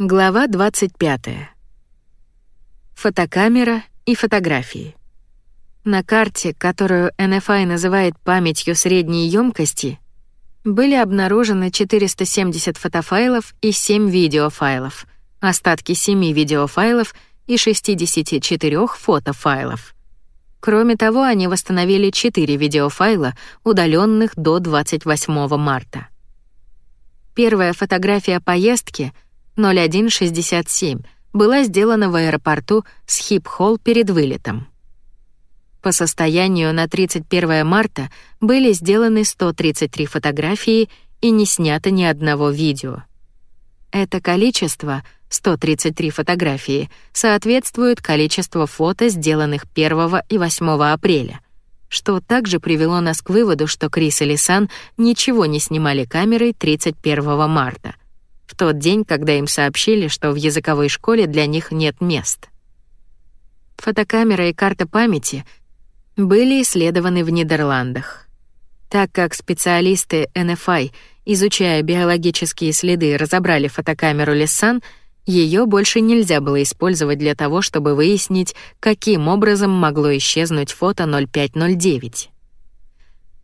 Глава 25. Фотокамера и фотографии. На карте, которую NFI называет памятью средней емкости, были обнаружены 470 фотофайлов и 7 видеофайлов, остатки 7 видеофайлов и 64 фотофайлов. Кроме того, они восстановили 4 видеофайла, удаленных до 28 марта. Первая фотография поездки — 0167 была сделана в аэропорту Схип-Холл перед вылетом. По состоянию на 31 марта были сделаны 133 фотографии и не снято ни одного видео. Это количество, 133 фотографии, соответствует количеству фото, сделанных 1 и 8 апреля, что также привело нас к выводу, что Крис и Лисан ничего не снимали камерой 31 марта — в тот день, когда им сообщили, что в языковой школе для них нет мест. Фотокамера и карта памяти были исследованы в Нидерландах. Так как специалисты NFI, изучая биологические следы, разобрали фотокамеру Лессан, ее больше нельзя было использовать для того, чтобы выяснить, каким образом могло исчезнуть фото 0509.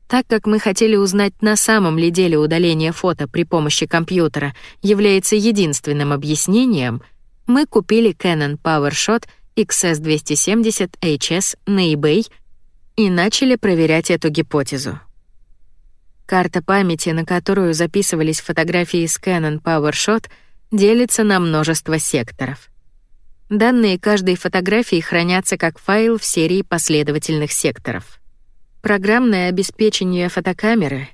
Так как мы хотели узнать, на самом ли деле удаление фото при помощи компьютера является единственным объяснением, мы купили Canon PowerShot XS270HS на eBay и начали проверять эту гипотезу. Карта памяти, на которую записывались фотографии с Canon PowerShot, делится на множество секторов. Данные каждой фотографии хранятся как файл в серии последовательных секторов. Программное обеспечение фотокамеры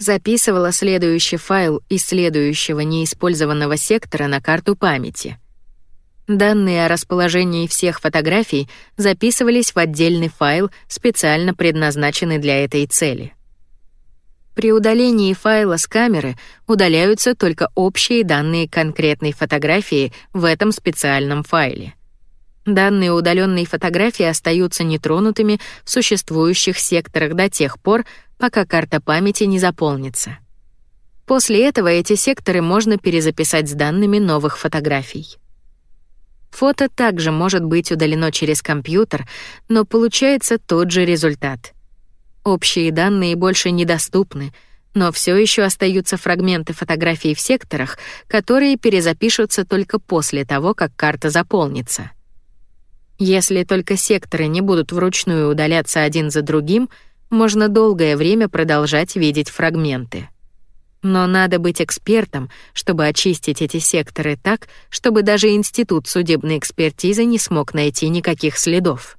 записывало следующий файл из следующего неиспользованного сектора на карту памяти. Данные о расположении всех фотографий записывались в отдельный файл, специально предназначенный для этой цели. При удалении файла с камеры удаляются только общие данные конкретной фотографии в этом специальном файле. Данные удаленной фотографии остаются нетронутыми в существующих секторах до тех пор, пока карта памяти не заполнится. После этого эти секторы можно перезаписать с данными новых фотографий. Фото также может быть удалено через компьютер, но получается тот же результат. Общие данные больше недоступны, но все еще остаются фрагменты фотографий в секторах, которые перезапишутся только после того, как карта заполнится. Если только секторы не будут вручную удаляться один за другим, можно долгое время продолжать видеть фрагменты. Но надо быть экспертом, чтобы очистить эти секторы так, чтобы даже Институт судебной экспертизы не смог найти никаких следов.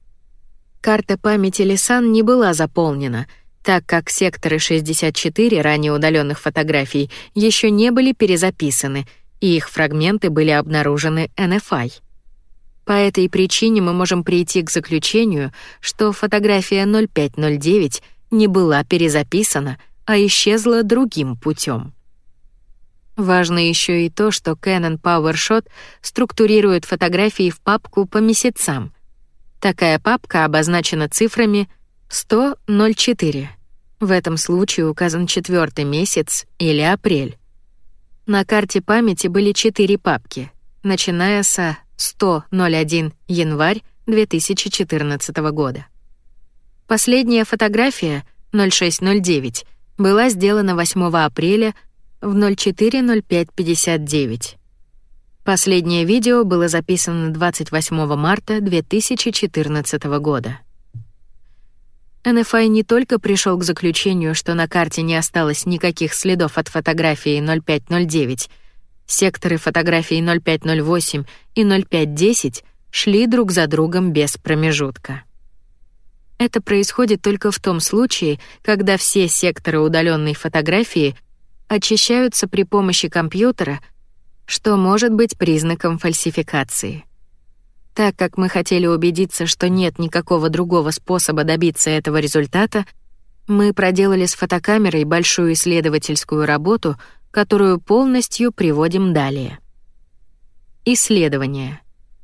Карта памяти Лисан не была заполнена, так как секторы 64 ранее удаленных фотографий еще не были перезаписаны, и их фрагменты были обнаружены NFI. По этой причине мы можем прийти к заключению, что фотография 0509 не была перезаписана, а исчезла другим путем. Важно еще и то, что Canon PowerShot структурирует фотографии в папку по месяцам. Такая папка обозначена цифрами 10004. В этом случае указан четвертый месяц или апрель. На карте памяти были четыре папки, начиная со 100.01 январь 2014 года. Последняя фотография 0609 была сделана 8 апреля в 04.05.59. Последнее видео было записано 28 марта 2014 года. NFI не только пришел к заключению, что на карте не осталось никаких следов от фотографии 0509, Секторы фотографий 0508 и 0510 шли друг за другом без промежутка. Это происходит только в том случае, когда все секторы удаленной фотографии очищаются при помощи компьютера, что может быть признаком фальсификации. Так как мы хотели убедиться, что нет никакого другого способа добиться этого результата, мы проделали с фотокамерой большую исследовательскую работу, которую полностью приводим далее. Исследование.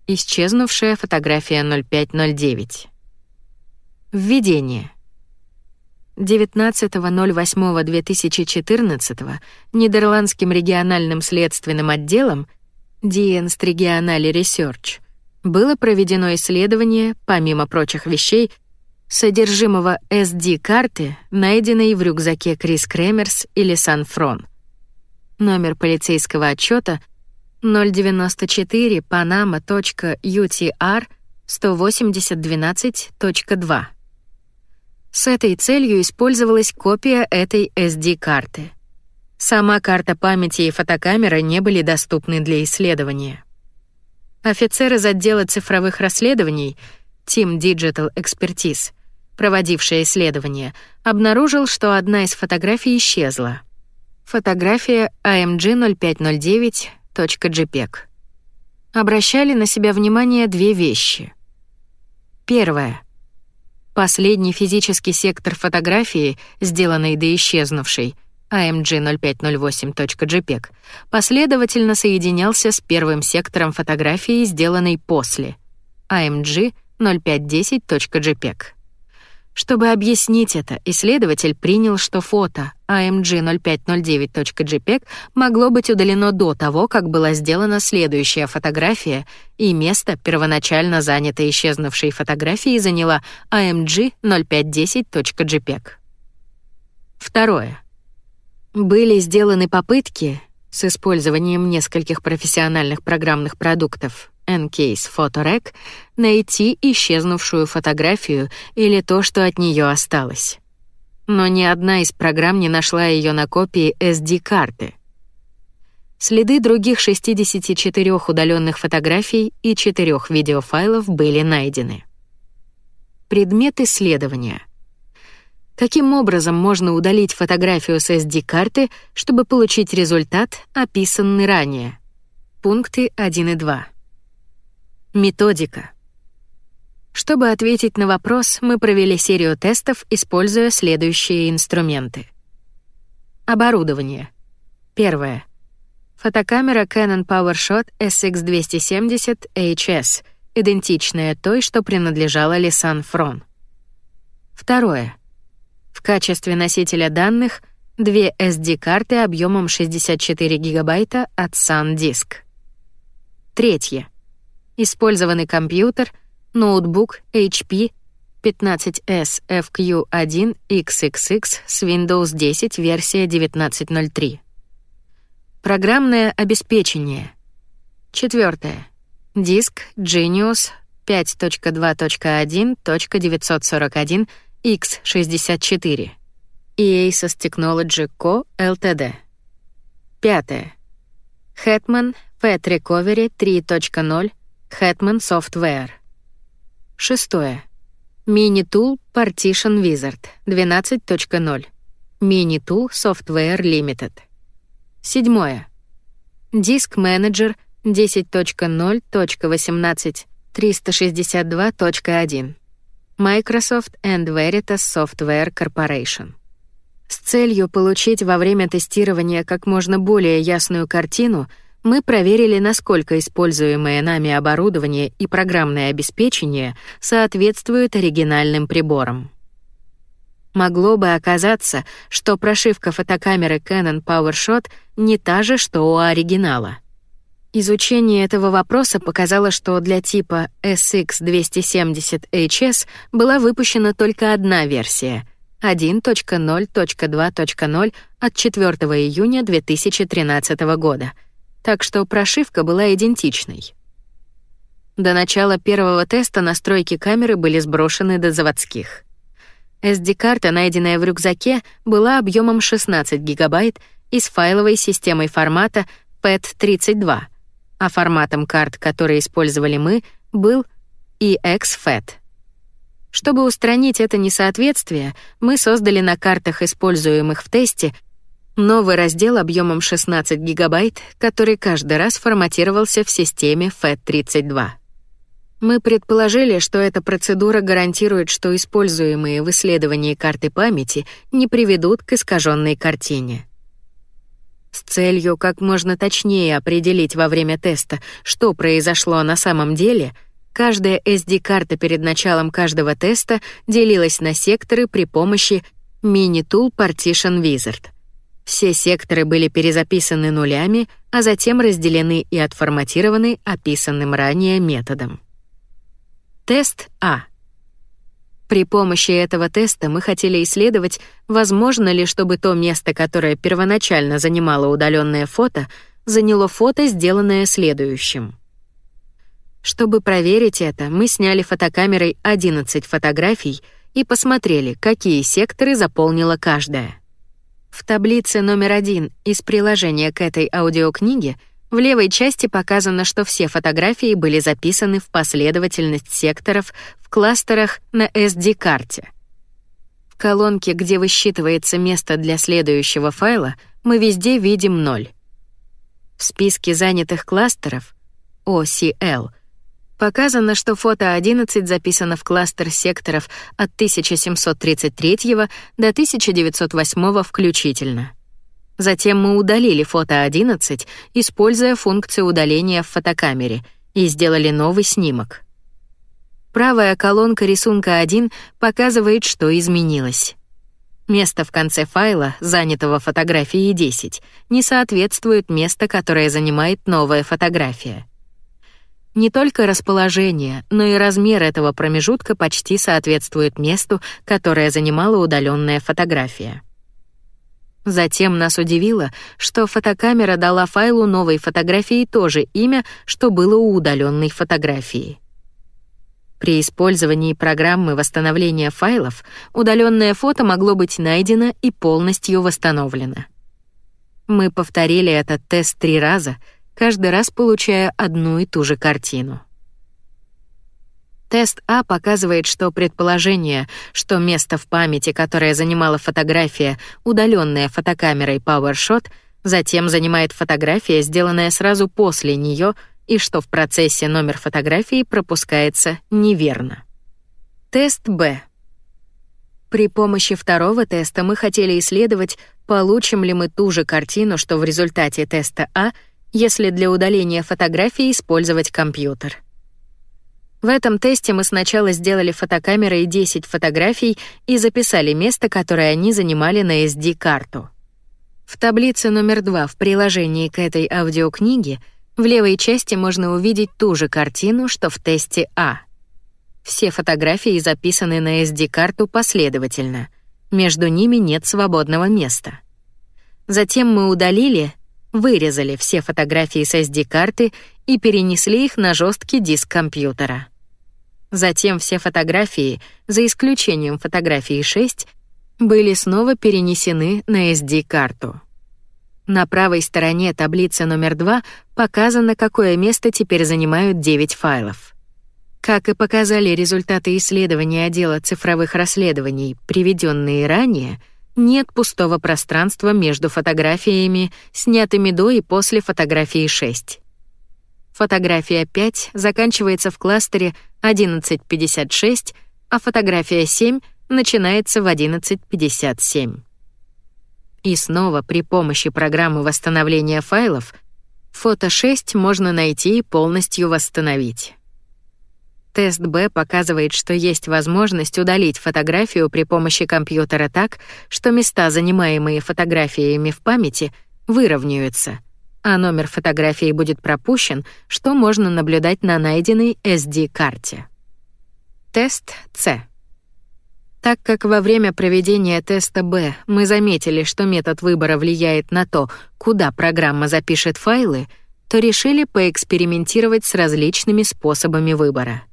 Исчезнувшая фотография 0509. Введение. 19.08.2014 Нидерландским региональным следственным отделом Dienst Regionale Research, было проведено исследование, помимо прочих вещей, содержимого SD-карты, найденной в рюкзаке Крис Кремерс или Санфрон. Номер полицейского отчета 094 panama.utr 18012.2. С этой целью использовалась копия этой SD-карты. Сама карта памяти и фотокамера не были доступны для исследования. Офицер из отдела цифровых расследований Team Digital Expertise, проводивший исследование, обнаружил, что одна из фотографий исчезла. Фотография AMG 0509.jpg. Обращали на себя внимание две вещи. Первое. Последний физический сектор фотографии, сделанный до исчезнувшей, AMG 0508.jpg, последовательно соединялся с первым сектором фотографии, сделанной после, AMG 0510.jpg. Чтобы объяснить это, исследователь принял, что фото AMG 0509.jpg могло быть удалено до того, как была сделана следующая фотография, и место, первоначально занятое исчезнувшей фотографией, заняла AMG 0510.jpg. Второе. Были сделаны попытки с использованием нескольких профессиональных программных продуктов Encase Photorec найти исчезнувшую фотографию или то, что от нее осталось. Но ни одна из программ не нашла ее на копии SD-карты. Следы других 64 удаленных фотографий и 4 видеофайлов были найдены. Предмет исследования. Каким образом можно удалить фотографию с SD-карты, чтобы получить результат, описанный ранее? Пункты 1 и 2. Методика. Чтобы ответить на вопрос, мы провели серию тестов, используя следующие инструменты. Оборудование. Первое. Фотокамера Canon PowerShot SX270 HS, идентичная той, что принадлежала Lisan Fron. Второе. В качестве носителя данных две SD-карты объемом 64 гигабайта от SanDisk. Третье. Использованный компьютер, ноутбук HP 15S FQ1 XXX с Windows 10 версия 19.03. Программное обеспечение. Четвертое. Диск Genius 5.2.1.941 X64 и Asus Technology Co. Ltd. Пятое. Hetman Fat Recovery 3.0 Hetman Software. Шестое. Mini-Tool Partition Wizard 12.0. Mini-Tool Software Limited. Седьмое. Disk Manager 10.0.18 362.1. Microsoft and Veritas Software Corporation. С целью получить во время тестирования как можно более ясную картину — мы проверили, насколько используемое нами оборудование и программное обеспечение соответствуют оригинальным приборам. Могло бы оказаться, что прошивка фотокамеры Canon PowerShot не та же, что у оригинала. Изучение этого вопроса показало, что для типа SX270HS была выпущена только одна версия — 1.0.2.0 от 4 июня 2013 года — так что прошивка была идентичной. До начала первого теста настройки камеры были сброшены до заводских. SD-карта, найденная в рюкзаке, была объемом 16 гигабайт и с файловой системой формата FAT32, а форматом карт, которые использовали мы, был EXFAT. Чтобы устранить это несоответствие, мы создали на картах, используемых в тесте, Новый раздел объемом 16 гигабайт, который каждый раз форматировался в системе FAT32. Мы предположили, что эта процедура гарантирует, что используемые в исследовании карты памяти не приведут к искаженной картине. С целью как можно точнее определить во время теста, что произошло на самом деле, каждая SD-карта перед началом каждого теста делилась на секторы при помощи Mini Tool Partition Wizard — Все секторы были перезаписаны нулями, а затем разделены и отформатированы описанным ранее методом. Тест А. При помощи этого теста мы хотели исследовать, возможно ли, чтобы то место, которое первоначально занимало удаленное фото, заняло фото, сделанное следующим. Чтобы проверить это, мы сняли фотокамерой 11 фотографий и посмотрели, какие секторы заполнила каждая. В таблице номер один из приложения к этой аудиокниге в левой части показано, что все фотографии были записаны в последовательность секторов в кластерах на SD-карте. В колонке, где высчитывается место для следующего файла, мы везде видим ноль. В списке занятых кластеров OCL — Показано, что фото 11 записано в кластер секторов от 1733 до 1908 включительно. Затем мы удалили фото 11, используя функцию удаления в фотокамере, и сделали новый снимок. Правая колонка рисунка 1 показывает, что изменилось. Место в конце файла, занятого фотографией 10, не соответствует месту, которое занимает новая фотография. Не только расположение, но и размер этого промежутка почти соответствует месту, которое занимала удаленная фотография. Затем нас удивило, что фотокамера дала файлу новой фотографии то же имя, что было у удаленной фотографии. При использовании программы восстановления файлов удаленное фото могло быть найдено и полностью восстановлено. Мы повторили этот тест три раза — каждый раз получая одну и ту же картину. Тест А показывает, что предположение, что место в памяти, которое занимала фотография, удаленная фотокамерой PowerShot, затем занимает фотография, сделанная сразу после нее, и что в процессе номер фотографии пропускается неверно. Тест Б. При помощи второго теста мы хотели исследовать, получим ли мы ту же картину, что в результате теста А — если для удаления фотографии использовать компьютер. В этом тесте мы сначала сделали фотокамерой 10 фотографий и записали место, которое они занимали на SD-карту. В таблице номер 2 в приложении к этой аудиокниге в левой части можно увидеть ту же картину, что в тесте А. Все фотографии записаны на SD-карту последовательно. Между ними нет свободного места. Затем мы удалили вырезали все фотографии с SD-карты и перенесли их на жесткий диск компьютера. Затем все фотографии, за исключением фотографии 6, были снова перенесены на SD-карту. На правой стороне таблицы номер 2 показано, какое место теперь занимают 9 файлов. Как и показали результаты исследования отдела цифровых расследований, приведенные ранее, нет пустого пространства между фотографиями, снятыми до и после фотографии 6. Фотография 5 заканчивается в кластере 1156, а фотография 7 начинается в 1157. И снова при помощи программы восстановления файлов фото 6 можно найти и полностью восстановить. Тест Б показывает, что есть возможность удалить фотографию при помощи компьютера так, что места, занимаемые фотографиями в памяти, выровняются, а номер фотографии будет пропущен, что можно наблюдать на найденной SD-карте. Тест С. Так как во время проведения теста Б мы заметили, что метод выбора влияет на то, куда программа запишет файлы, то решили поэкспериментировать с различными способами выбора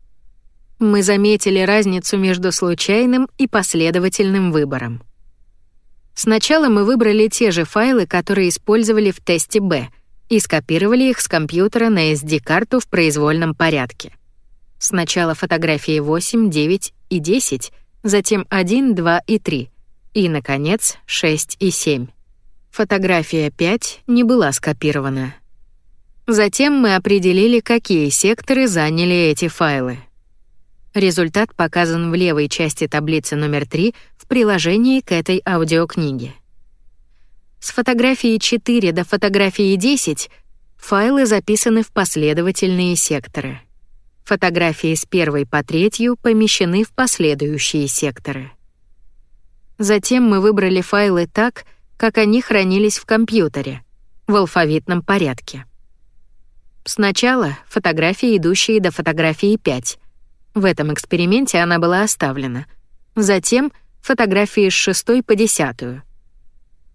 мы заметили разницу между случайным и последовательным выбором. Сначала мы выбрали те же файлы, которые использовали в тесте Б, и скопировали их с компьютера на SD-карту в произвольном порядке. Сначала фотографии 8, 9 и 10, затем 1, 2 и 3, и, наконец, 6 и 7. Фотография 5 не была скопирована. Затем мы определили, какие секторы заняли эти файлы. Результат показан в левой части таблицы номер 3 в приложении к этой аудиокниге. С фотографии 4 до фотографии 10 файлы записаны в последовательные секторы. Фотографии с первой по третью помещены в последующие секторы. Затем мы выбрали файлы так, как они хранились в компьютере, в алфавитном порядке. Сначала фотографии, идущие до фотографии 5. В этом эксперименте она была оставлена. Затем фотографии с 6 по 10.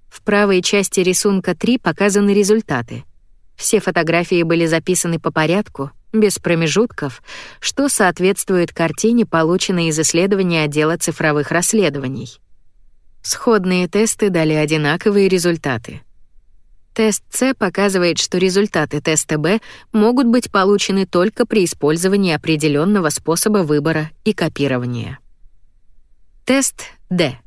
В правой части рисунка 3 показаны результаты. Все фотографии были записаны по порядку, без промежутков, что соответствует картине, полученной из исследования отдела цифровых расследований. Сходные тесты дали одинаковые результаты. Тест С показывает, что результаты теста Б могут быть получены только при использовании определенного способа выбора и копирования. Тест Д.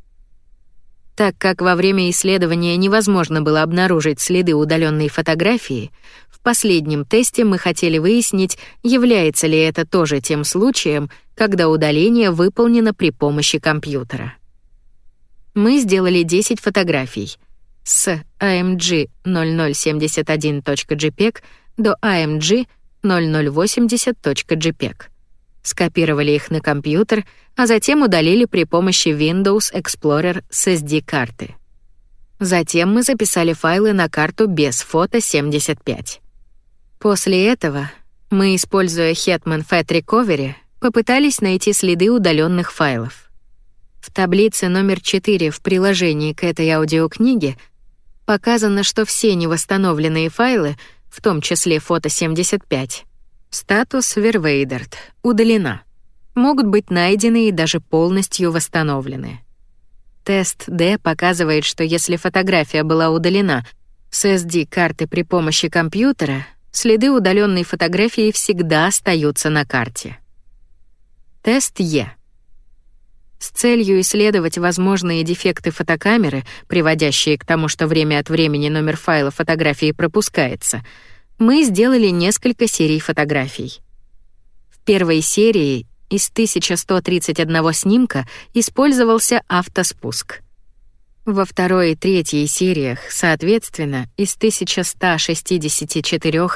Так как во время исследования невозможно было обнаружить следы удаленной фотографии, в последнем тесте мы хотели выяснить, является ли это тоже тем случаем, когда удаление выполнено при помощи компьютера. Мы сделали 10 фотографий с AMG 0071.jpg до AMG 0080.jpg скопировали их на компьютер, а затем удалили при помощи Windows Explorer с SD-карты. Затем мы записали файлы на карту без фото 75. После этого мы, используя Hetman Fat Recovery, попытались найти следы удаленных файлов. В таблице номер 4 в приложении к этой аудиокниге показано, что все невосстановленные файлы, в том числе фото 75, Статус Вервейдерт удалена. Могут быть найдены и даже полностью восстановлены. Тест D показывает, что если фотография была удалена с SD-карты при помощи компьютера, следы удаленной фотографии всегда остаются на карте. Тест Е. С целью исследовать возможные дефекты фотокамеры, приводящие к тому, что время от времени номер файла фотографии пропускается — мы сделали несколько серий фотографий. В первой серии из 1131 снимка использовался автоспуск. Во второй и третьей сериях, соответственно, из 1164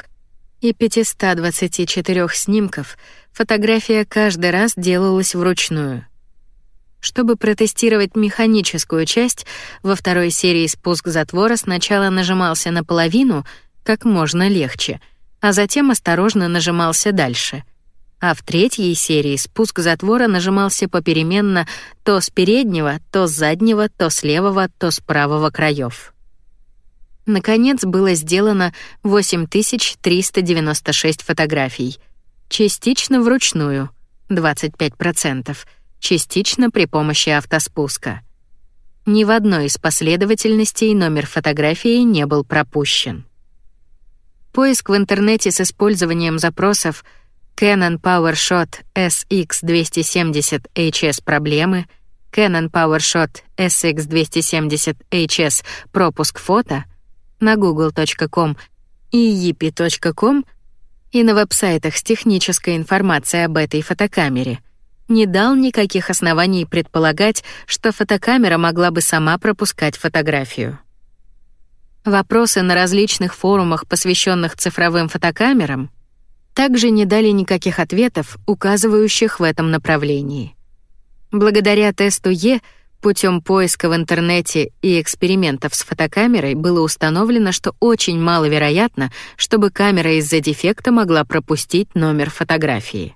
и 524 снимков фотография каждый раз делалась вручную. Чтобы протестировать механическую часть, во второй серии спуск затвора сначала нажимался наполовину — как можно легче, а затем осторожно нажимался дальше. А в третьей серии спуск затвора нажимался попеременно то с переднего, то с заднего, то с левого, то с правого краев. Наконец было сделано 8396 фотографий. Частично вручную 25%, частично при помощи автоспуска. Ни в одной из последовательностей номер фотографии не был пропущен. Поиск в интернете с использованием запросов Canon PowerShot SX270 HS проблемы, Canon PowerShot SX270 HS пропуск фото на google.com и yipi.com и на веб-сайтах с технической информацией об этой фотокамере не дал никаких оснований предполагать, что фотокамера могла бы сама пропускать фотографию. Вопросы на различных форумах, посвященных цифровым фотокамерам, также не дали никаких ответов, указывающих в этом направлении. Благодаря тесту Е путем поиска в интернете и экспериментов с фотокамерой было установлено, что очень маловероятно, чтобы камера из-за дефекта могла пропустить номер фотографии.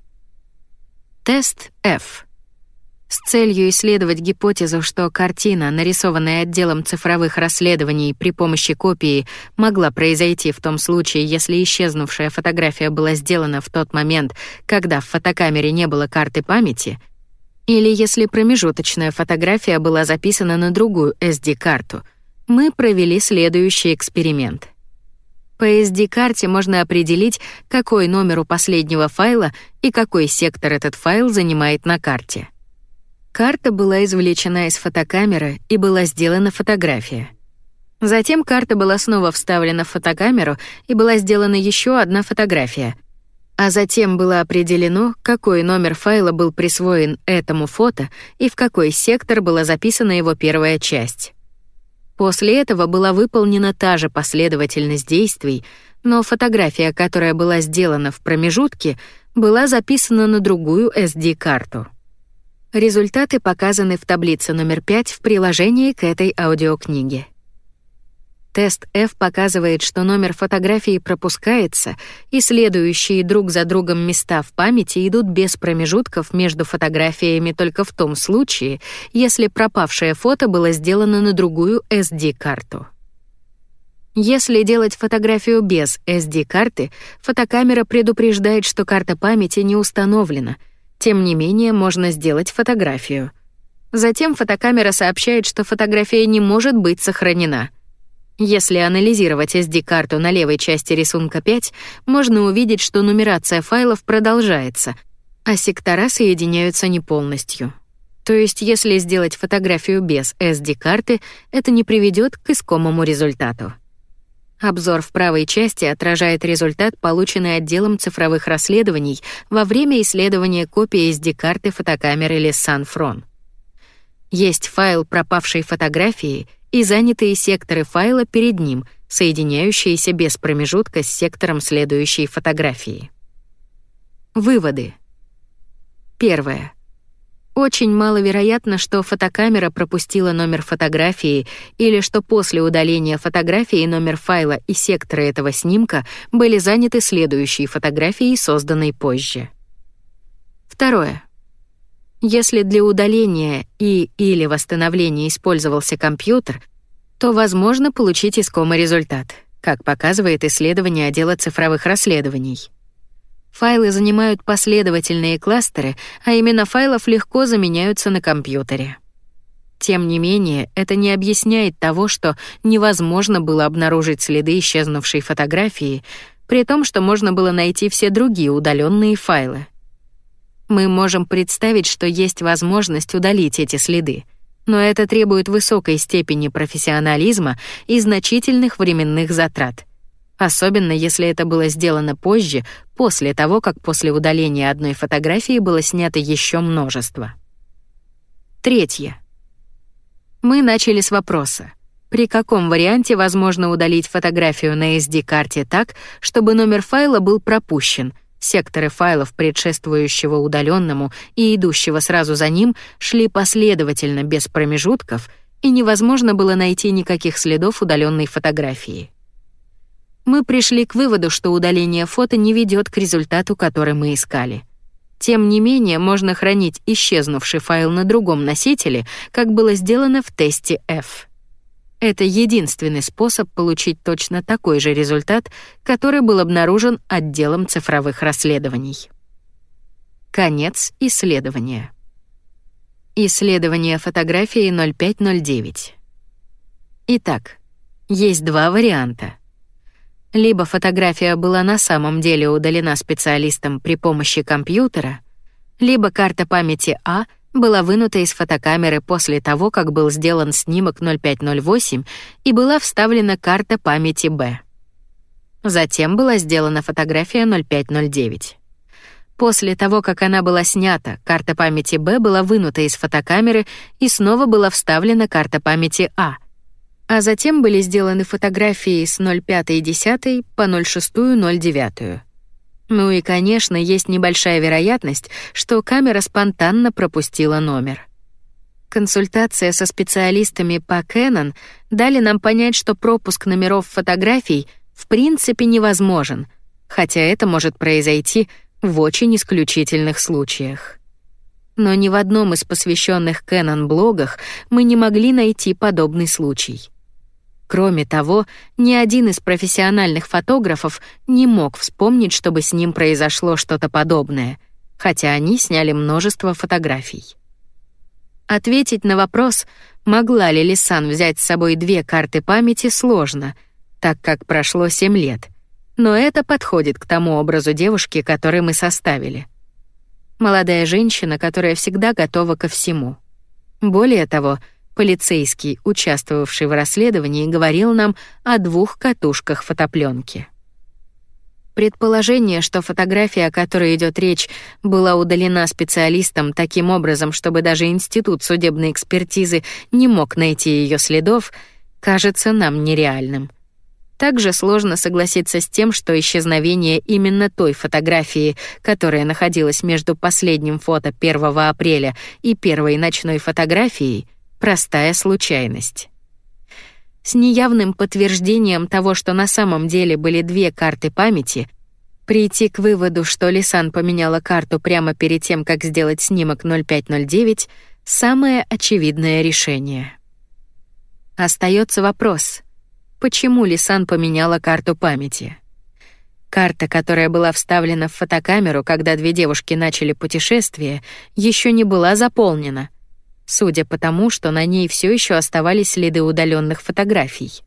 Тест F. С целью исследовать гипотезу, что картина, нарисованная отделом цифровых расследований при помощи копии, могла произойти в том случае, если исчезнувшая фотография была сделана в тот момент, когда в фотокамере не было карты памяти, или если промежуточная фотография была записана на другую SD-карту, мы провели следующий эксперимент. По SD-карте можно определить, какой номер у последнего файла и какой сектор этот файл занимает на карте. Карта была извлечена из фотокамеры и была сделана фотография. Затем карта была снова вставлена в фотокамеру и была сделана еще одна фотография. А затем было определено, какой номер файла был присвоен этому фото и в какой сектор была записана его первая часть. После этого была выполнена та же последовательность действий, но фотография, которая была сделана в промежутке, была записана на другую SD-карту. Результаты показаны в таблице номер 5 в приложении к этой аудиокниге. Тест F показывает, что номер фотографии пропускается, и следующие друг за другом места в памяти идут без промежутков между фотографиями только в том случае, если пропавшее фото было сделано на другую SD-карту. Если делать фотографию без SD-карты, фотокамера предупреждает, что карта памяти не установлена. Тем не менее, можно сделать фотографию. Затем фотокамера сообщает, что фотография не может быть сохранена — если анализировать SD-карту на левой части рисунка 5, можно увидеть, что нумерация файлов продолжается, а сектора соединяются не полностью. То есть, если сделать фотографию без SD-карты, это не приведет к искомому результату. Обзор в правой части отражает результат, полученный отделом цифровых расследований во время исследования копии SD-карты фотокамеры Lissan Есть файл пропавшей фотографии и занятые секторы файла перед ним, соединяющиеся без промежутка с сектором следующей фотографии. Выводы. Первое. Очень маловероятно, что фотокамера пропустила номер фотографии или что после удаления фотографии номер файла и секторы этого снимка были заняты следующей фотографией, созданной позже. Второе. Если для удаления и или восстановления использовался компьютер, то возможно получить искомый результат, как показывает исследование отдела цифровых расследований. Файлы занимают последовательные кластеры, а имена файлов легко заменяются на компьютере. Тем не менее, это не объясняет того, что невозможно было обнаружить следы исчезнувшей фотографии, при том, что можно было найти все другие удаленные файлы. Мы можем представить, что есть возможность удалить эти следы, но это требует высокой степени профессионализма и значительных временных затрат. Особенно если это было сделано позже, после того, как после удаления одной фотографии было снято еще множество. Третье. Мы начали с вопроса: при каком варианте возможно удалить фотографию на SD-карте так, чтобы номер файла был пропущен? Секторы файлов предшествующего удаленному и идущего сразу за ним шли последовательно без промежутков, и невозможно было найти никаких следов удаленной фотографии. Мы пришли к выводу, что удаление фото не ведет к результату, который мы искали. Тем не менее, можно хранить исчезнувший файл на другом носителе, как было сделано в тесте F. Это единственный способ получить точно такой же результат, который был обнаружен отделом цифровых расследований. Конец исследования. Исследование фотографии 0509. Итак, есть два варианта. Либо фотография была на самом деле удалена специалистом при помощи компьютера, либо карта памяти А — была вынута из фотокамеры после того, как был сделан снимок 0508 и была вставлена карта памяти Б. Затем была сделана фотография 0509. После того, как она была снята, карта памяти Б была вынута из фотокамеры и снова была вставлена карта памяти А. А затем были сделаны фотографии с 05.10 по 06.09. Ну и, конечно, есть небольшая вероятность, что камера спонтанно пропустила номер. Консультация со специалистами по Canon дали нам понять, что пропуск номеров фотографий в принципе невозможен, хотя это может произойти в очень исключительных случаях. Но ни в одном из посвященных Canon блогах мы не могли найти подобный случай. Кроме того, ни один из профессиональных фотографов не мог вспомнить, чтобы с ним произошло что-то подобное, хотя они сняли множество фотографий. Ответить на вопрос, могла ли Лисан взять с собой две карты памяти, сложно, так как прошло семь лет. Но это подходит к тому образу девушки, который мы составили. Молодая женщина, которая всегда готова ко всему. Более того, Полицейский, участвовавший в расследовании, говорил нам о двух катушках фотопленки. Предположение, что фотография, о которой идет речь, была удалена специалистом таким образом, чтобы даже институт судебной экспертизы не мог найти ее следов, кажется нам нереальным. Также сложно согласиться с тем, что исчезновение именно той фотографии, которая находилась между последним фото 1 апреля и первой ночной фотографией, простая случайность. с неявным подтверждением того, что на самом деле были две карты памяти, прийти к выводу, что Лисан поменяла карту прямо перед тем, как сделать снимок 0509, самое очевидное решение. Остается вопрос: почему Лисан поменяла карту памяти? Карта, которая была вставлена в фотокамеру, когда две девушки начали путешествие, еще не была заполнена, судя по тому, что на ней все еще оставались следы удаленных фотографий.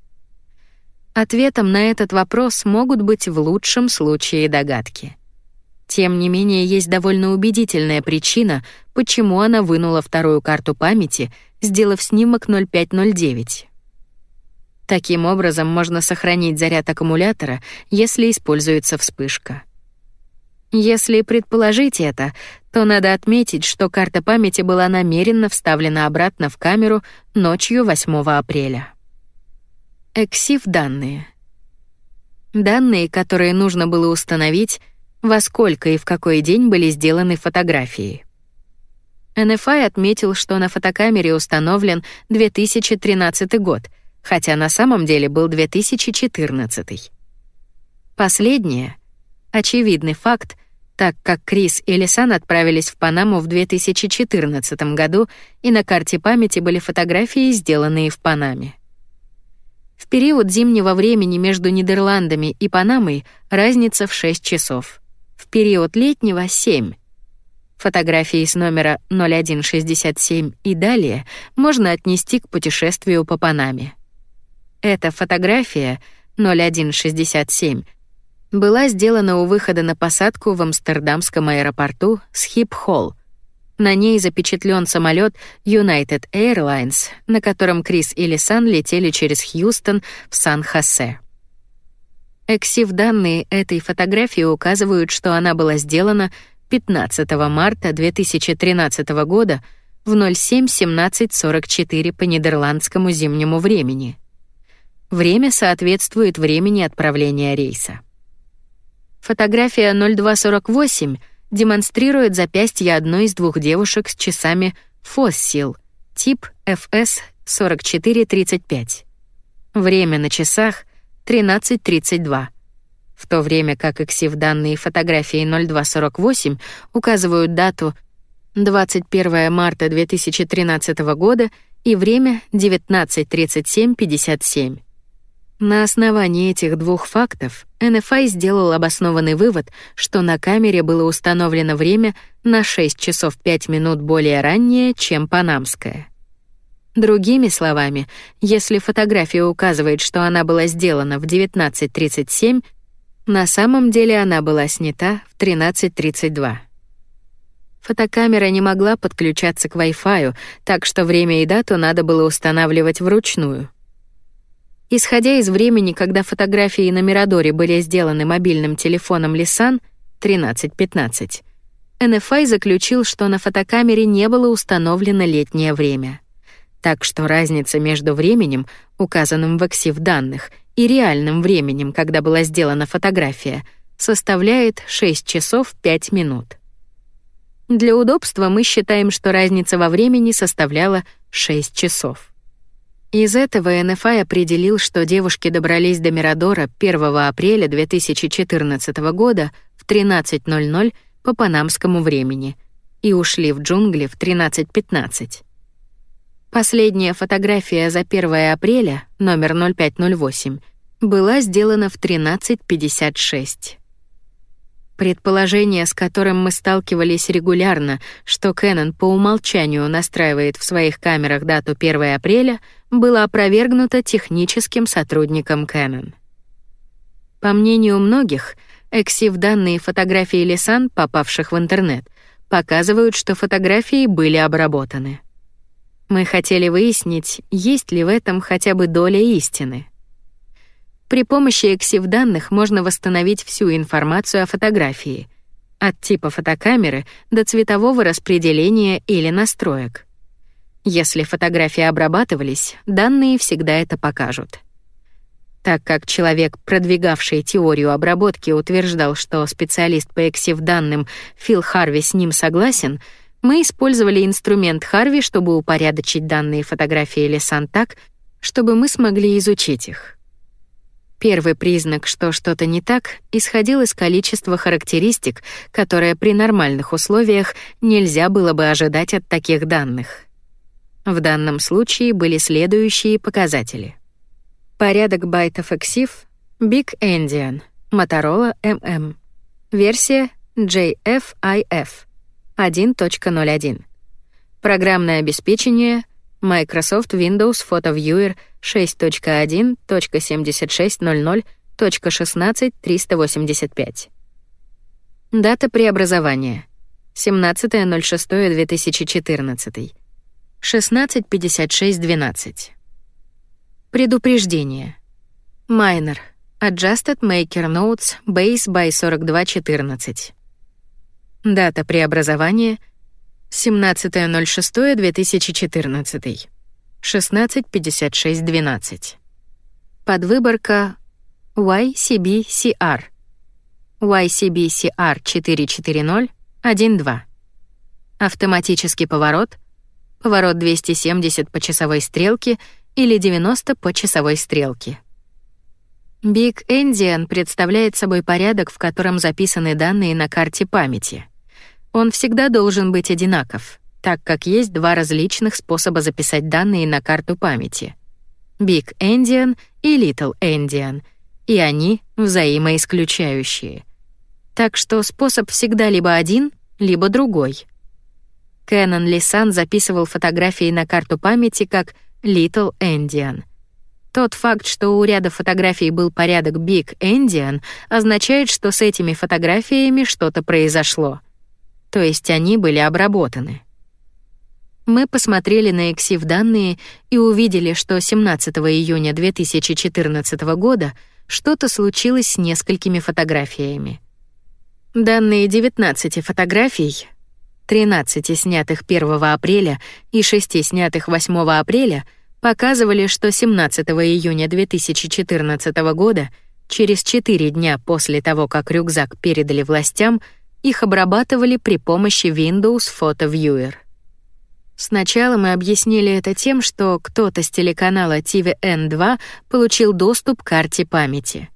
Ответом на этот вопрос могут быть в лучшем случае догадки. Тем не менее, есть довольно убедительная причина, почему она вынула вторую карту памяти, сделав снимок 0509. Таким образом можно сохранить заряд аккумулятора, если используется вспышка. Если предположить это, то надо отметить, что карта памяти была намеренно вставлена обратно в камеру ночью 8 апреля. Эксив данные. Данные, которые нужно было установить, во сколько и в какой день были сделаны фотографии. NFI отметил, что на фотокамере установлен 2013 год — хотя на самом деле был 2014. Последнее — очевидный факт, так как Крис и Лисан отправились в Панаму в 2014 году, и на карте памяти были фотографии, сделанные в Панаме. В период зимнего времени между Нидерландами и Панамой разница в 6 часов. В период летнего — 7. Фотографии с номера 0167 и далее можно отнести к путешествию по Панаме. Эта фотография 0167 была сделана у выхода на посадку в Амстердамском аэропорту Схип-Холл. На ней запечатлен самолет United Airlines, на котором Крис и Лисан летели через Хьюстон в Сан-Хосе. Эксив данные этой фотографии указывают, что она была сделана 15 марта 2013 года в 07:17:44 по нидерландскому зимнему времени. Время соответствует времени отправления рейса. Фотография 0248 демонстрирует запястье одной из двух девушек с часами Fossil, тип FS 4435. Время на часах 13:32. В то время как эксив данные фотографии 0248 указывают дату 21 марта 2013 года и время 19:37:57. На основании этих двух фактов NFI сделал обоснованный вывод, что на камере было установлено время на 6 часов 5 минут более раннее, чем панамское. Другими словами, если фотография указывает, что она была сделана в 19:37, на самом деле она была снята в 13:32. Фотокамера не могла подключаться к Wi-Fi, так что время и дату надо было устанавливать вручную. Исходя из времени, когда фотографии на Мирадоре были сделаны мобильным телефоном Лисан 1315, NFI заключил, что на фотокамере не было установлено летнее время. Так что разница между временем, указанным в эксив данных, и реальным временем, когда была сделана фотография, составляет 6 часов 5 минут. Для удобства мы считаем, что разница во времени составляла 6 часов. Из этого НФА определил, что девушки добрались до Мирадора 1 апреля 2014 года в 13:00 по панамскому времени и ушли в джунгли в 13:15. Последняя фотография за 1 апреля, номер 0508, была сделана в 13:56. Предположение, с которым мы сталкивались регулярно, что Canon по умолчанию настраивает в своих камерах дату 1 апреля, было опровергнуто техническим сотрудником Canon. По мнению многих, эксив данные фотографий Лисан, попавших в интернет, показывают, что фотографии были обработаны. Мы хотели выяснить, есть ли в этом хотя бы доля истины. При помощи эксив-данных можно восстановить всю информацию о фотографии, от типа фотокамеры до цветового распределения или настроек. Если фотографии обрабатывались, данные всегда это покажут. Так как человек, продвигавший теорию обработки, утверждал, что специалист по эксив-данным Фил Харви с ним согласен, мы использовали инструмент Харви, чтобы упорядочить данные фотографии Лисан так, чтобы мы смогли изучить их. Первый признак, что что-то не так, исходил из количества характеристик, которые при нормальных условиях нельзя было бы ожидать от таких данных. В данном случае были следующие показатели. Порядок байтов EXIF Big Endian, Motorola MM. Версия JFIF 1.01. Программное обеспечение Microsoft Windows Photo Viewer 6.1.7600.16385. Дата преобразования 17.06.2014. 16.56.12. Предупреждение. Minor. Adjusted Maker Notes Base by 4214. Дата преобразования 17.06.2014. 16.56.12. Подвыборка YCBCR. YCBCR 440.1.2. Автоматический поворот. Поворот 270 по часовой стрелке или 90 по часовой стрелке. Big Endian представляет собой порядок, в котором записаны данные на карте памяти. Он всегда должен быть одинаков так как есть два различных способа записать данные на карту памяти. Big Endian и Little Endian, и они взаимоисключающие. Так что способ всегда либо один, либо другой. Кэнон Лисан записывал фотографии на карту памяти как Little Endian. Тот факт, что у ряда фотографий был порядок Big Endian, означает, что с этими фотографиями что-то произошло. То есть они были обработаны. Мы посмотрели на EXIF данные и увидели, что 17 июня 2014 года что-то случилось с несколькими фотографиями. Данные 19 фотографий, 13 снятых 1 апреля и 6 снятых 8 апреля, показывали, что 17 июня 2014 года, через 4 дня после того, как рюкзак передали властям, их обрабатывали при помощи Windows Photo Viewer. Сначала мы объяснили это тем, что кто-то с телеканала TVN2 получил доступ к карте памяти.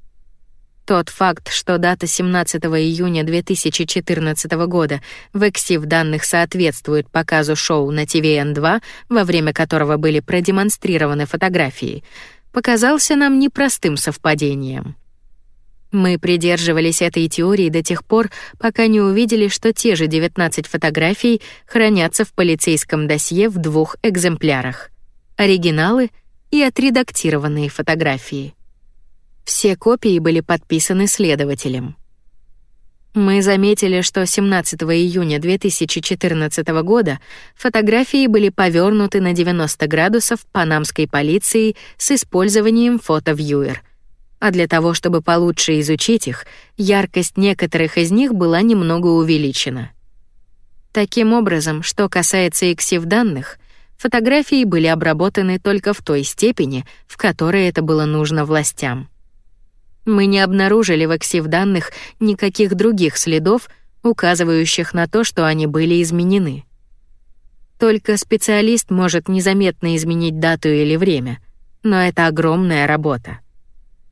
Тот факт, что дата 17 июня 2014 года в эксив данных соответствует показу шоу на TVN2, во время которого были продемонстрированы фотографии, показался нам непростым совпадением. Мы придерживались этой теории до тех пор, пока не увидели, что те же 19 фотографий хранятся в полицейском досье в двух экземплярах: оригиналы и отредактированные фотографии. Все копии были подписаны следователем. Мы заметили, что 17 июня 2014 года фотографии были повернуты на 90 градусов панамской полицией с использованием фотовьюер — а для того, чтобы получше изучить их, яркость некоторых из них была немного увеличена. Таким образом, что касается эксив данных, фотографии были обработаны только в той степени, в которой это было нужно властям. Мы не обнаружили в эксив данных никаких других следов, указывающих на то, что они были изменены. Только специалист может незаметно изменить дату или время, но это огромная работа.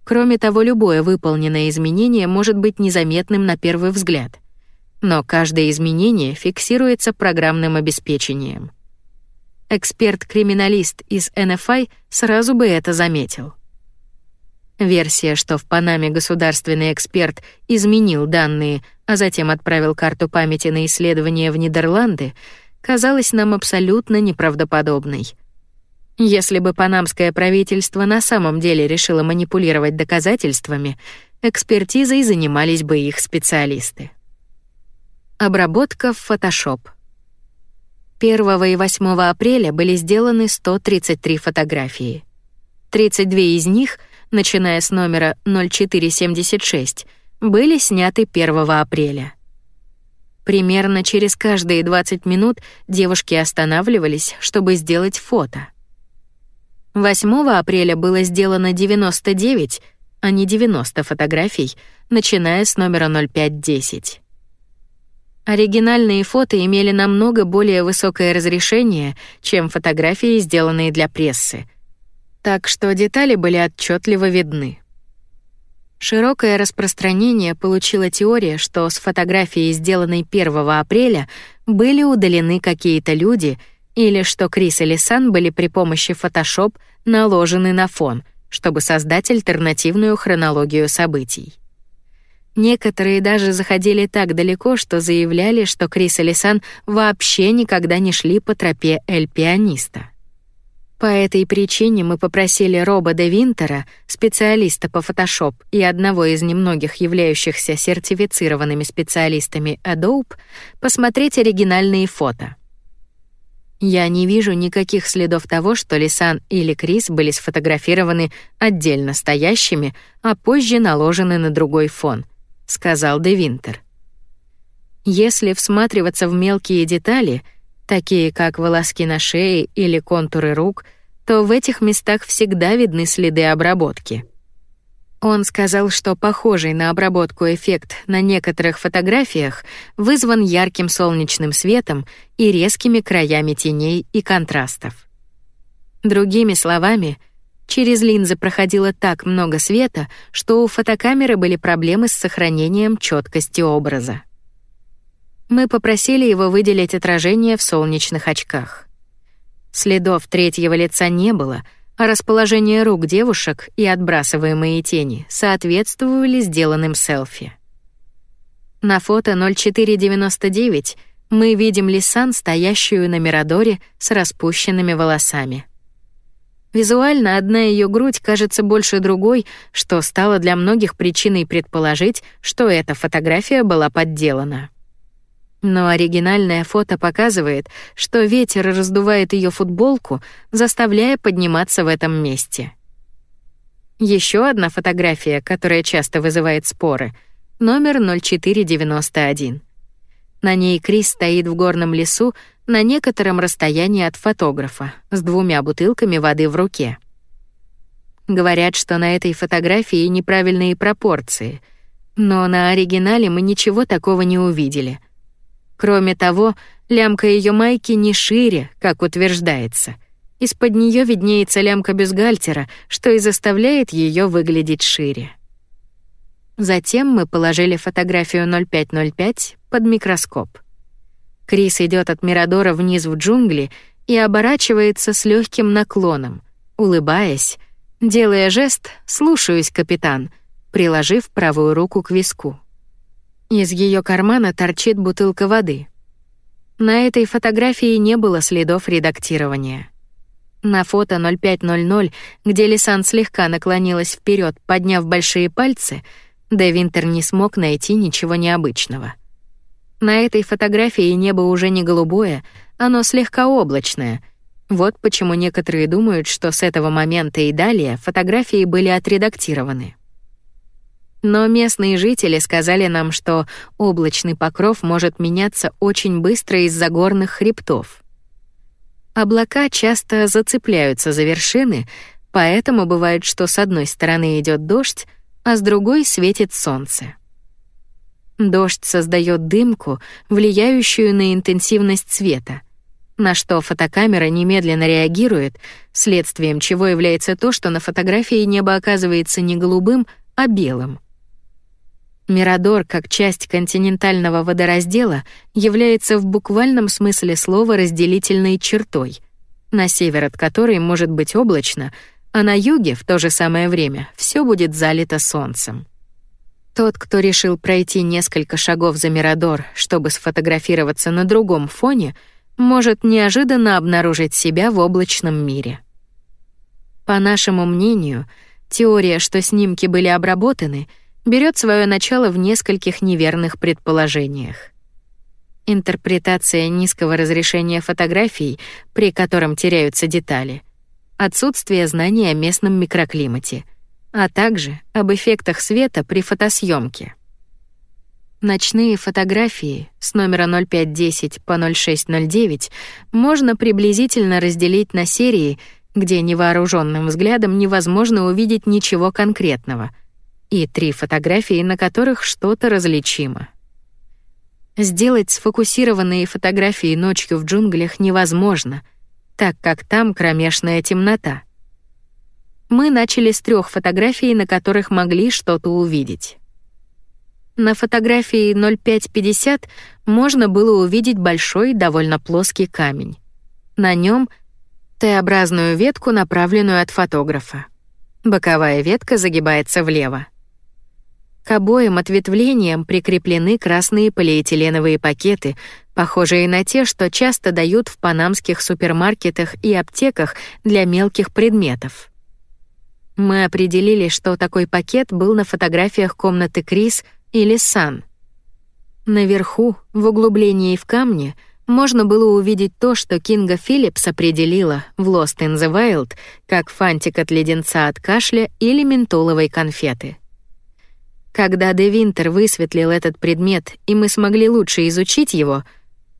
Кроме того, любое выполненное изменение может быть незаметным на первый взгляд. Но каждое изменение фиксируется программным обеспечением. Эксперт-криминалист из NFI сразу бы это заметил. Версия, что в Панаме государственный эксперт изменил данные, а затем отправил карту памяти на исследование в Нидерланды, казалась нам абсолютно неправдоподобной. Если бы панамское правительство на самом деле решило манипулировать доказательствами, экспертизой занимались бы их специалисты. Обработка в Photoshop. 1 и 8 апреля были сделаны 133 фотографии. 32 из них, начиная с номера 0476, были сняты 1 апреля. Примерно через каждые 20 минут девушки останавливались, чтобы сделать фото — 8 апреля было сделано 99, а не 90 фотографий, начиная с номера 0510. Оригинальные фото имели намного более высокое разрешение, чем фотографии, сделанные для прессы. Так что детали были отчетливо видны. Широкое распространение получила теория, что с фотографии, сделанной 1 апреля, были удалены какие-то люди или что Крис и Лисан были при помощи Photoshop наложены на фон, чтобы создать альтернативную хронологию событий. Некоторые даже заходили так далеко, что заявляли, что Крис и Лисан вообще никогда не шли по тропе Эль-Пианиста. По этой причине мы попросили Роба де Винтера, специалиста по Photoshop и одного из немногих являющихся сертифицированными специалистами Adobe, посмотреть оригинальные фото. Я не вижу никаких следов того, что Лисан или Крис были сфотографированы отдельно стоящими, а позже наложены на другой фон, сказал де Винтер. Если всматриваться в мелкие детали — такие как волоски на шее или контуры рук, то в этих местах всегда видны следы обработки. Он сказал, что похожий на обработку эффект на некоторых фотографиях вызван ярким солнечным светом и резкими краями теней и контрастов. Другими словами, через линзы проходило так много света, что у фотокамеры были проблемы с сохранением четкости образа. Мы попросили его выделить отражение в солнечных очках. Следов третьего лица не было, а расположение рук девушек и отбрасываемые тени соответствовали сделанным селфи. На фото 0499 мы видим Лисан, стоящую на Мирадоре с распущенными волосами. Визуально одна ее грудь кажется больше другой, что стало для многих причиной предположить, что эта фотография была подделана. Но оригинальное фото показывает, что ветер раздувает ее футболку, заставляя подниматься в этом месте. Еще одна фотография, которая часто вызывает споры, номер 0491. На ней Крис стоит в горном лесу на некотором расстоянии от фотографа с двумя бутылками воды в руке. Говорят, что на этой фотографии неправильные пропорции, но на оригинале мы ничего такого не увидели — Кроме того, лямка ее майки не шире, как утверждается. Из-под нее виднеется лямка бюстгальтера, что и заставляет ее выглядеть шире. Затем мы положили фотографию 0505 под микроскоп. Крис идет от Мирадора вниз в джунгли и оборачивается с легким наклоном, улыбаясь, делая жест «слушаюсь, капитан», приложив правую руку к виску. Из ее кармана торчит бутылка воды. На этой фотографии не было следов редактирования. На фото 0500, где Лисан слегка наклонилась вперед, подняв большие пальцы, Де Винтер не смог найти ничего необычного. На этой фотографии небо уже не голубое, оно слегка облачное. Вот почему некоторые думают, что с этого момента и далее фотографии были отредактированы. Но местные жители сказали нам, что облачный покров может меняться очень быстро из-за горных хребтов. Облака часто зацепляются за вершины, поэтому бывает, что с одной стороны идет дождь, а с другой светит солнце. Дождь создает дымку, влияющую на интенсивность света, на что фотокамера немедленно реагирует, следствием чего является то, что на фотографии небо оказывается не голубым, а белым. Мирадор, как часть континентального водораздела, является в буквальном смысле слова разделительной чертой, на север от которой может быть облачно, а на юге в то же самое время все будет залито солнцем. Тот, кто решил пройти несколько шагов за Мирадор, чтобы сфотографироваться на другом фоне, может неожиданно обнаружить себя в облачном мире. По нашему мнению, теория, что снимки были обработаны — берет свое начало в нескольких неверных предположениях. Интерпретация низкого разрешения фотографий, при котором теряются детали, отсутствие знания о местном микроклимате, а также об эффектах света при фотосъемке. Ночные фотографии с номера 0510 по 0609 можно приблизительно разделить на серии, где невооруженным взглядом невозможно увидеть ничего конкретного — и три фотографии, на которых что-то различимо. Сделать сфокусированные фотографии ночью в джунглях невозможно, так как там кромешная темнота. мы начали с трех фотографий, на которых могли что-то увидеть. На фотографии 0550 можно было увидеть большой, довольно плоский камень. На нем Т-образную ветку, направленную от фотографа. Боковая ветка загибается влево. К обоим ответвлениям прикреплены красные полиэтиленовые пакеты, похожие на те, что часто дают в панамских супермаркетах и аптеках для мелких предметов. Мы определили, что такой пакет был на фотографиях комнаты Крис или Сан. Наверху, в углублении в камне, можно было увидеть то, что Кинга Филлипс определила в Lost in the Wild как фантик от леденца от кашля или ментоловой конфеты. Когда Де Винтер высветлил этот предмет, и мы смогли лучше изучить его,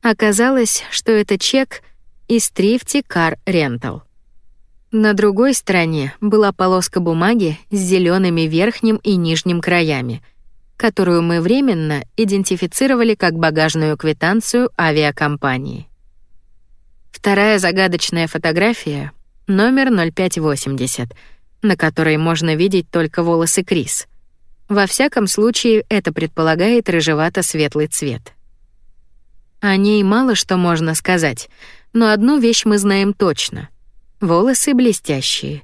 оказалось, что это чек из Трифти Car Rental. На другой стороне была полоска бумаги с зелеными верхним и нижним краями, которую мы временно идентифицировали как багажную квитанцию авиакомпании. Вторая загадочная фотография — номер 0580, на которой можно видеть только волосы Крис. Во всяком случае, это предполагает рыжевато-светлый цвет. О ней мало что можно сказать, но одну вещь мы знаем точно. Волосы блестящие.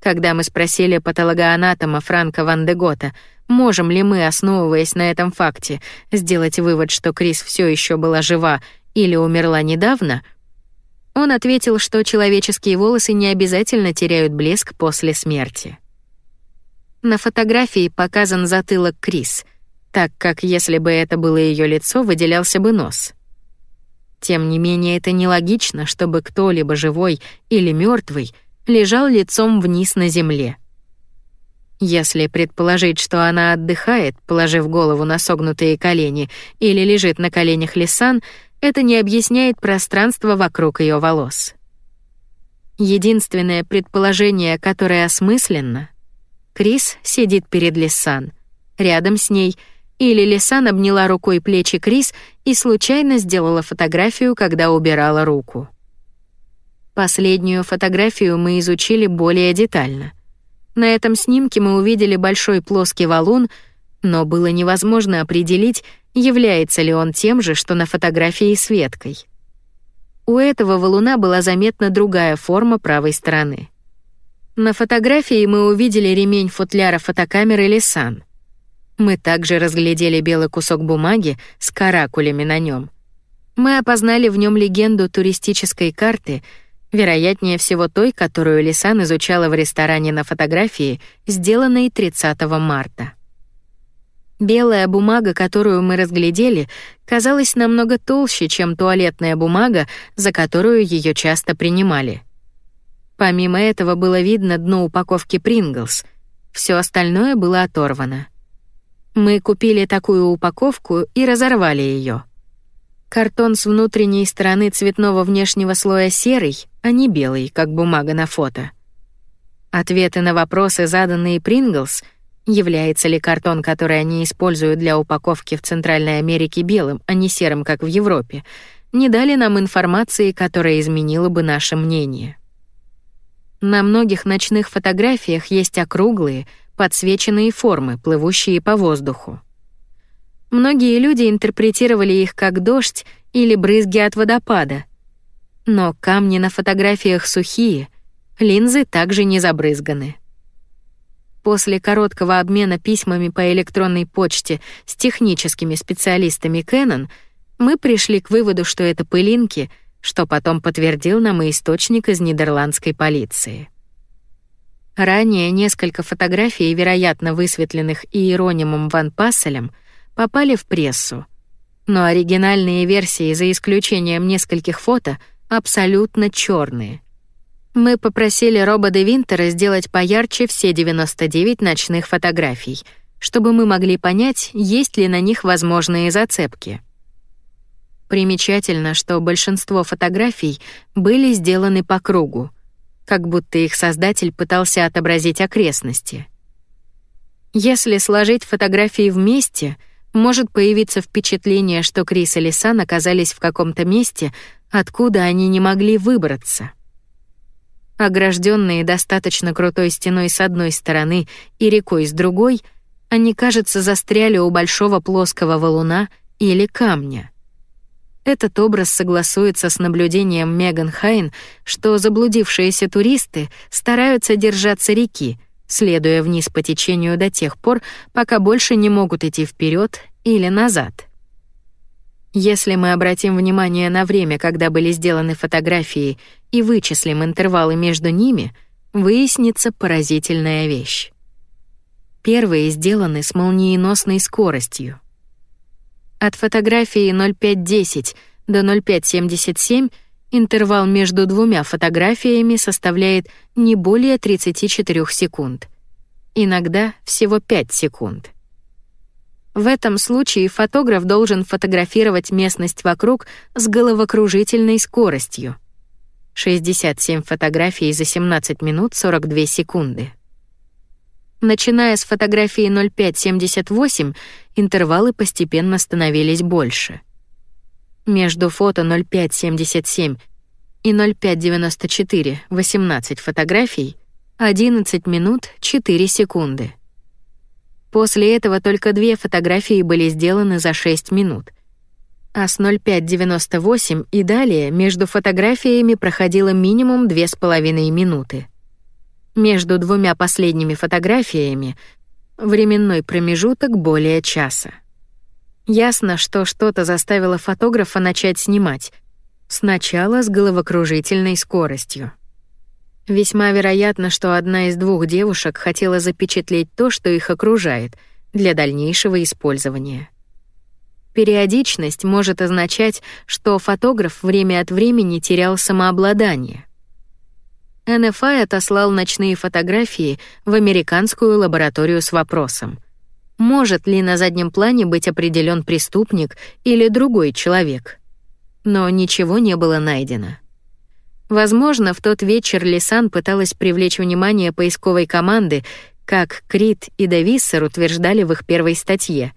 Когда мы спросили патологоанатома Франка Ван де Гота — Можем ли мы, основываясь на этом факте, сделать вывод, что Крис все еще была жива или умерла недавно? Он ответил, что человеческие волосы не обязательно теряют блеск после смерти. На фотографии показан затылок Крис, так как если бы это было ее лицо, выделялся бы нос. Тем не менее, это нелогично, чтобы кто-либо живой или мертвый лежал лицом вниз на земле. Если предположить, что она отдыхает, положив голову на согнутые колени, или лежит на коленях Лисан, это не объясняет пространство вокруг ее волос. Единственное предположение, которое осмысленно — Крис сидит перед Лисан, рядом с ней, или Лисан обняла рукой плечи Крис и случайно сделала фотографию, когда убирала руку. Последнюю фотографию мы изучили более детально — на этом снимке мы увидели большой плоский валун, но было невозможно определить, является ли он тем же, что на фотографии с веткой. У этого валуна была заметна другая форма правой стороны. На фотографии мы увидели ремень футляра фотокамеры Лисан. Мы также разглядели белый кусок бумаги с каракулями на нем. Мы опознали в нем легенду туристической карты — вероятнее всего той, которую Лисан изучала в ресторане на фотографии, сделанной 30 марта. Белая бумага, которую мы разглядели, казалась намного толще, чем туалетная бумага, за которую ее часто принимали. Помимо этого было видно дно упаковки Pringles. Все остальное было оторвано. Мы купили такую упаковку и разорвали ее. Картон с внутренней стороны цветного внешнего слоя серый, а не белый, как бумага на фото. Ответы на вопросы, заданные Принглс, является ли картон, который они используют для упаковки в Центральной Америке белым, а не серым, как в Европе, не дали нам информации, которая изменила бы наше мнение. На многих ночных фотографиях есть округлые, подсвеченные формы, плывущие по воздуху. Многие люди интерпретировали их как дождь или брызги от водопада. Но камни на фотографиях сухие, линзы также не забрызганы. После короткого обмена письмами по электронной почте с техническими специалистами Canon мы пришли к выводу, что это пылинки, что потом подтвердил нам и источник из нидерландской полиции. Ранее несколько фотографий, вероятно высветленных Иеронимом Ван Пасселем, попали в прессу. Но оригинальные версии, за исключением нескольких фото, абсолютно черные. Мы попросили Роба де Винтера сделать поярче все 99 ночных фотографий, чтобы мы могли понять, есть ли на них возможные зацепки. Примечательно, что большинство фотографий были сделаны по кругу, как будто их создатель пытался отобразить окрестности. Если сложить фотографии вместе — может появиться впечатление, что Крис и Лисан оказались в каком-то месте, откуда они не могли выбраться. Огражденные достаточно крутой стеной с одной стороны и рекой с другой, они, кажется, застряли у большого плоского валуна или камня. Этот образ согласуется с наблюдением Меган Хайн, что заблудившиеся туристы стараются держаться реки, следуя вниз по течению до тех пор, пока больше не могут идти вперед или назад. Если мы обратим внимание на время, когда были сделаны фотографии, и вычислим интервалы между ними, выяснится поразительная вещь. Первые сделаны с молниеносной скоростью. От фотографии 0510 до 0577 интервал между двумя фотографиями составляет не более 34 секунд. Иногда всего 5 секунд. В этом случае фотограф должен фотографировать местность вокруг с головокружительной скоростью. 67 фотографий за 17 минут 42 секунды. Начиная с фотографии 0578, интервалы постепенно становились больше. Между фото 0577 и 0594 18 фотографий 11 минут 4 секунды. После этого только две фотографии были сделаны за 6 минут. А с 0598 и далее между фотографиями проходило минимум 2,5 минуты. Между двумя последними фотографиями временной промежуток более часа. Ясно, что что-то заставило фотографа начать снимать. Сначала с головокружительной скоростью. Весьма вероятно, что одна из двух девушек хотела запечатлеть то, что их окружает, для дальнейшего использования. Периодичность может означать, что фотограф время от времени терял самообладание. NFI отослал ночные фотографии в американскую лабораторию с вопросом: может ли на заднем плане быть определен преступник или другой человек? Но ничего не было найдено. Возможно, в тот вечер Лисан пыталась привлечь внимание поисковой команды, как Крит и Дависсер утверждали в их первой статье.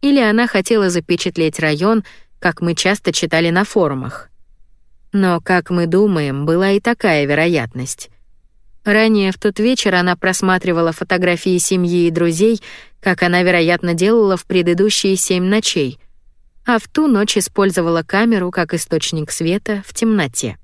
Или она хотела запечатлеть район, как мы часто читали на форумах. Но, как мы думаем, была и такая вероятность. Ранее в тот вечер она просматривала фотографии семьи и друзей, как она, вероятно, делала в предыдущие семь ночей, а в ту ночь использовала камеру как источник света в темноте.